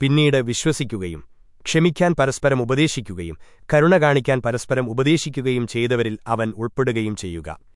പിന്നീട് വിശ്വസിക്കുകയും ക്ഷമിക്കാൻ പരസ്പരം ഉപദേശിക്കുകയും കരുണ കാണിക്കാൻ പരസ്പരം ഉപദേശിക്കുകയും ചെയ്തവരിൽ അവൻ ഉൾപ്പെടുകയും ചെയ്യുക.